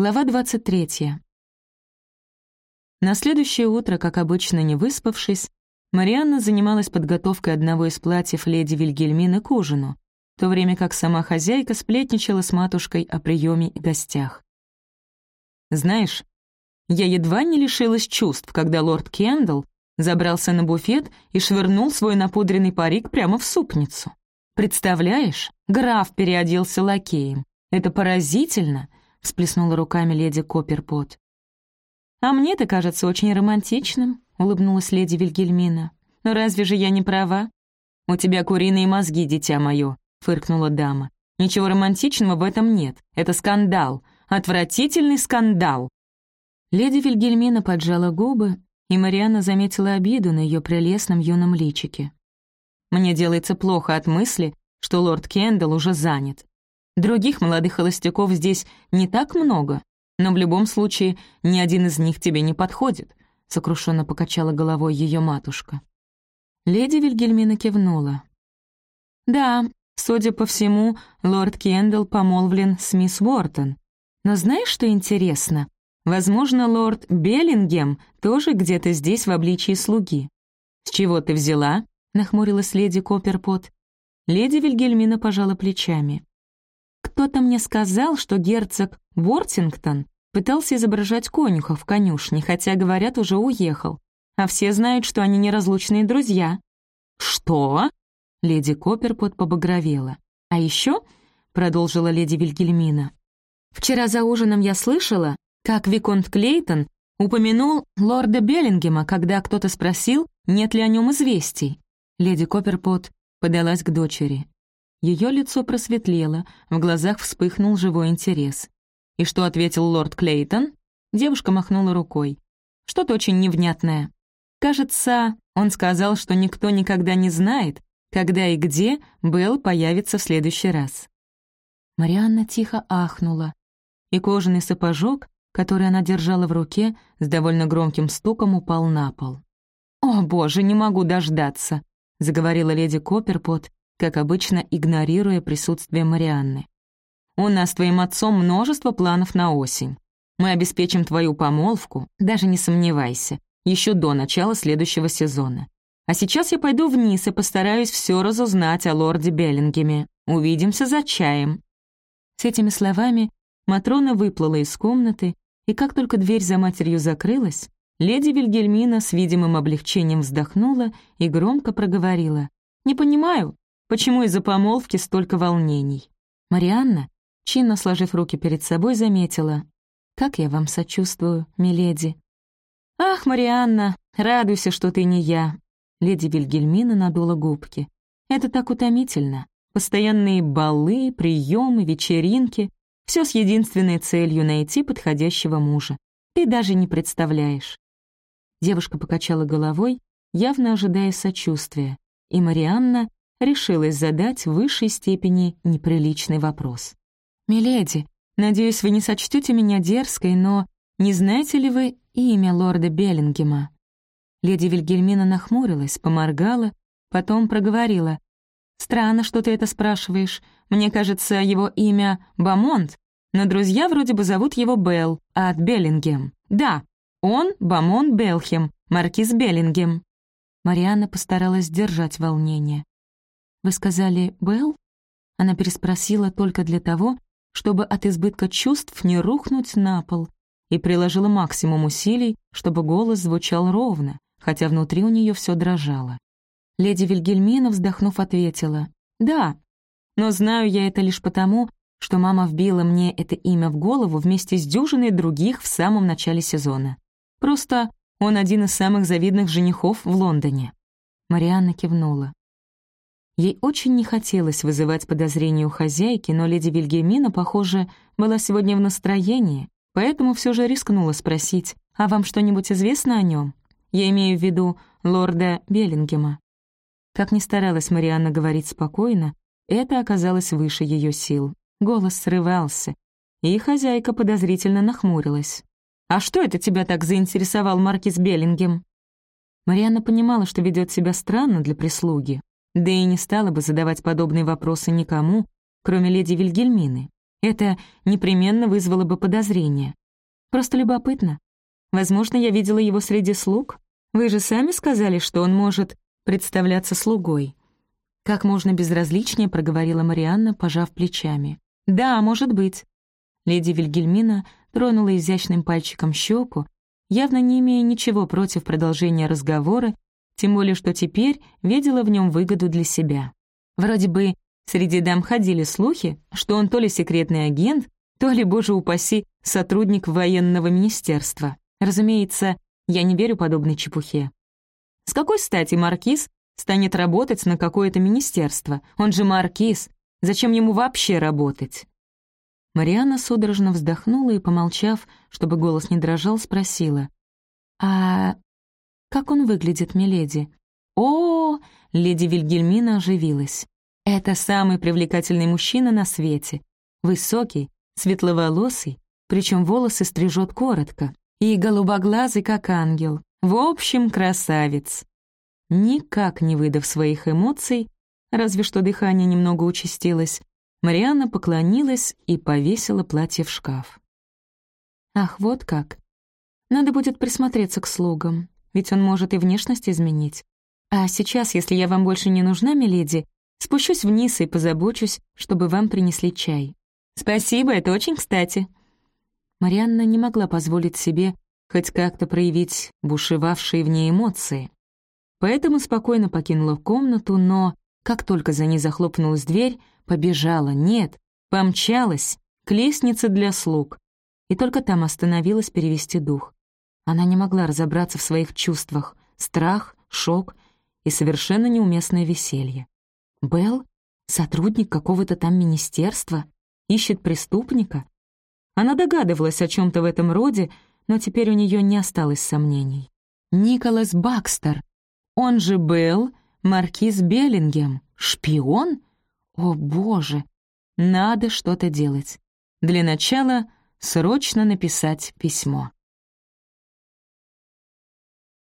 Глава 23. На следующее утро, как обычно не выспавшись, Марианна занималась подготовкой одного из платьев леди Вильгельмины к ужину, в то время как сама хозяйка сплетничала с матушкой о приеме и гостях. «Знаешь, я едва не лишилась чувств, когда лорд Кендалл забрался на буфет и швырнул свой напудренный парик прямо в супницу. Представляешь, граф переоделся лакеем. Это поразительно!» — всплеснула руками леди Копперпот. «А мне это кажется очень романтичным», — улыбнулась леди Вильгельмина. «Но разве же я не права?» «У тебя куриные мозги, дитя мое», — фыркнула дама. «Ничего романтичного в этом нет. Это скандал. Отвратительный скандал». Леди Вильгельмина поджала губы, и Марианна заметила обиду на ее прелестном юном личике. «Мне делается плохо от мысли, что лорд Кендалл уже занят. Других молодых холостяков здесь не так много, но в любом случае ни один из них тебе не подходит», — сокрушенно покачала головой ее матушка. Леди Вильгельмина кивнула. «Да, судя по всему, лорд Кендалл помолвлен с мисс Уортон. Но знаешь, что интересно? Возможно, лорд Беллингем тоже где-то здесь в обличии слуги». «С чего ты взяла?» — нахмурилась леди Копперпот. Леди Вильгельмина пожала плечами. Кто-то мне сказал, что герцог Вортингтон пытался изображать конюха в конюшне, хотя, говорят, уже уехал. А все знают, что они неразлучные друзья. «Что?» — леди Копперпот побагровела. «А еще, продолжила леди Вильгельмина, «вчера за ужином я слышала, как Виконт Клейтон упомянул лорда Беллингема, когда кто-то спросил, нет ли о нем известий». Леди Копперпот подалась к дочери. Ее лицо просветлело, в глазах вспыхнул живой интерес. «И что ответил лорд Клейтон?» Девушка махнула рукой. «Что-то очень невнятное. Кажется, он сказал, что никто никогда не знает, когда и где Белл появится в следующий раз». Марианна тихо ахнула, и кожаный сапожок, который она держала в руке, с довольно громким стуком упал на пол. «О, боже, не могу дождаться», — заговорила леди Копперпот, как обычно игнорируя присутствие Марианны. «У нас с твоим отцом множество планов на осень. Мы обеспечим твою помолвку, даже не сомневайся, еще до начала следующего сезона. А сейчас я пойду вниз и постараюсь все разузнать о лорде Беллингеме. Увидимся за чаем». С этими словами Матрона выплыла из комнаты, и как только дверь за матерью закрылась, леди Вильгельмина с видимым облегчением вздохнула и громко проговорила. «Не понимаю, Почему из-за помолвки столько волнений? Марианна, чинно сложив руки перед собой, заметила. «Как я вам сочувствую, миледи». «Ах, Марианна, радуйся, что ты не я». Леди Вильгельмина надула губки. «Это так утомительно. Постоянные балы, приемы, вечеринки. Все с единственной целью — найти подходящего мужа. Ты даже не представляешь». Девушка покачала головой, явно ожидая сочувствия, и Марианна решилась задать в высшей степени неприличный вопрос. «Миледи, надеюсь, вы не сочтете меня дерзкой, но не знаете ли вы имя лорда Беллингема?» Леди Вильгельмина нахмурилась, поморгала, потом проговорила. «Странно, что ты это спрашиваешь. Мне кажется, его имя Бамонт, но друзья вроде бы зовут его Белл, а от Беллингем. Да, он Бамон Белхем, маркиз Беллингем». Марианна постаралась сдержать волнение. «Вы сказали Белл?» Она переспросила только для того, чтобы от избытка чувств не рухнуть на пол, и приложила максимум усилий, чтобы голос звучал ровно, хотя внутри у нее все дрожало. Леди Вильгельмина, вздохнув, ответила, «Да, но знаю я это лишь потому, что мама вбила мне это имя в голову вместе с дюжиной других в самом начале сезона. Просто он один из самых завидных женихов в Лондоне». Марианна кивнула. Ей очень не хотелось вызывать подозрения у хозяйки, но леди Вильгельмина, похоже, была сегодня в настроении, поэтому все же рискнула спросить, «А вам что-нибудь известно о нем? Я имею в виду лорда Беллингема». Как ни старалась Марианна говорить спокойно, это оказалось выше ее сил. Голос срывался, и хозяйка подозрительно нахмурилась. «А что это тебя так заинтересовал маркиз Беллингем?» Марианна понимала, что ведет себя странно для прислуги, да и не стала бы задавать подобные вопросы никому, кроме леди Вильгельмины. Это непременно вызвало бы подозрение. Просто любопытно. Возможно, я видела его среди слуг. Вы же сами сказали, что он может представляться слугой. Как можно безразличнее проговорила Марианна, пожав плечами. «Да, может быть». Леди Вильгельмина тронула изящным пальчиком щеку, явно не имея ничего против продолжения разговора, тем более что теперь видела в нем выгоду для себя. Вроде бы среди дам ходили слухи, что он то ли секретный агент, то ли, боже упаси, сотрудник военного министерства. Разумеется, я не верю подобной чепухе. С какой стати маркиз станет работать на какое-то министерство? Он же маркиз. Зачем ему вообще работать? Марианна судорожно вздохнула и, помолчав, чтобы голос не дрожал, спросила. «А как он выглядит, миледи?» «О!», леди Вильгельмина оживилась. «Это самый привлекательный мужчина на свете. Высокий, светловолосый, причем волосы стрижет коротко, и голубоглазый, как ангел. В общем, красавец». Никак не выдав своих эмоций, разве что дыхание немного участилось, Марианна поклонилась и повесила платье в шкаф. «Ах, вот как. Надо будет присмотреться к слугам, ведь он может и внешность изменить. А сейчас, если я вам больше не нужна, миледи, спущусь вниз и позабочусь, чтобы вам принесли чай. Спасибо, это очень кстати». Марианна не могла позволить себе хоть как-то проявить бушевавшие в ней эмоции. Поэтому спокойно покинула комнату, но, как только за ней захлопнулась дверь, Побежала, нет, помчалась к лестнице для слуг. И только там остановилась перевести дух. Она не могла разобраться в своих чувствах. Страх, шок и совершенно неуместное веселье. Белл, сотрудник какого-то там министерства, ищет преступника. Она догадывалась о чем то в этом роде, но теперь у нее не осталось сомнений. Николас Бакстер, он же Белл, маркиз Беллингем, шпион? О, боже! Надо что-то делать. Для начала срочно написать письмо.